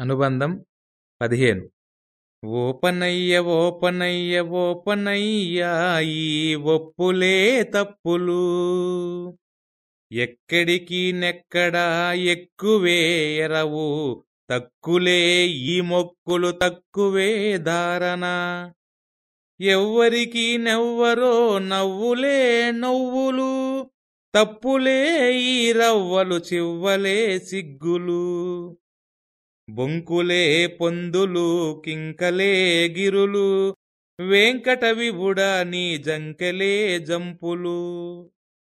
అనుబంధం పదిహేను. ఓపనయ్య ఓపనయ్య ఓపనయ్యా ఈ ఒప్పులే తప్పులు. ఎక్కడికి నెక్కడా ఎక్కువే ఎరవు. తక్కులే ఈ మొక్కులు తక్కువే ధారణ. ఎవ్వరికి నెవ్వరో నవ్వులే నవ్వులు. తప్పులే ఈ రవ్వలు చివ్వలే సిగ్గులు. బొంకులే పొందులు కింకలే గిరులు వెంకట విభుడ నీ జంకెలే జంపులు.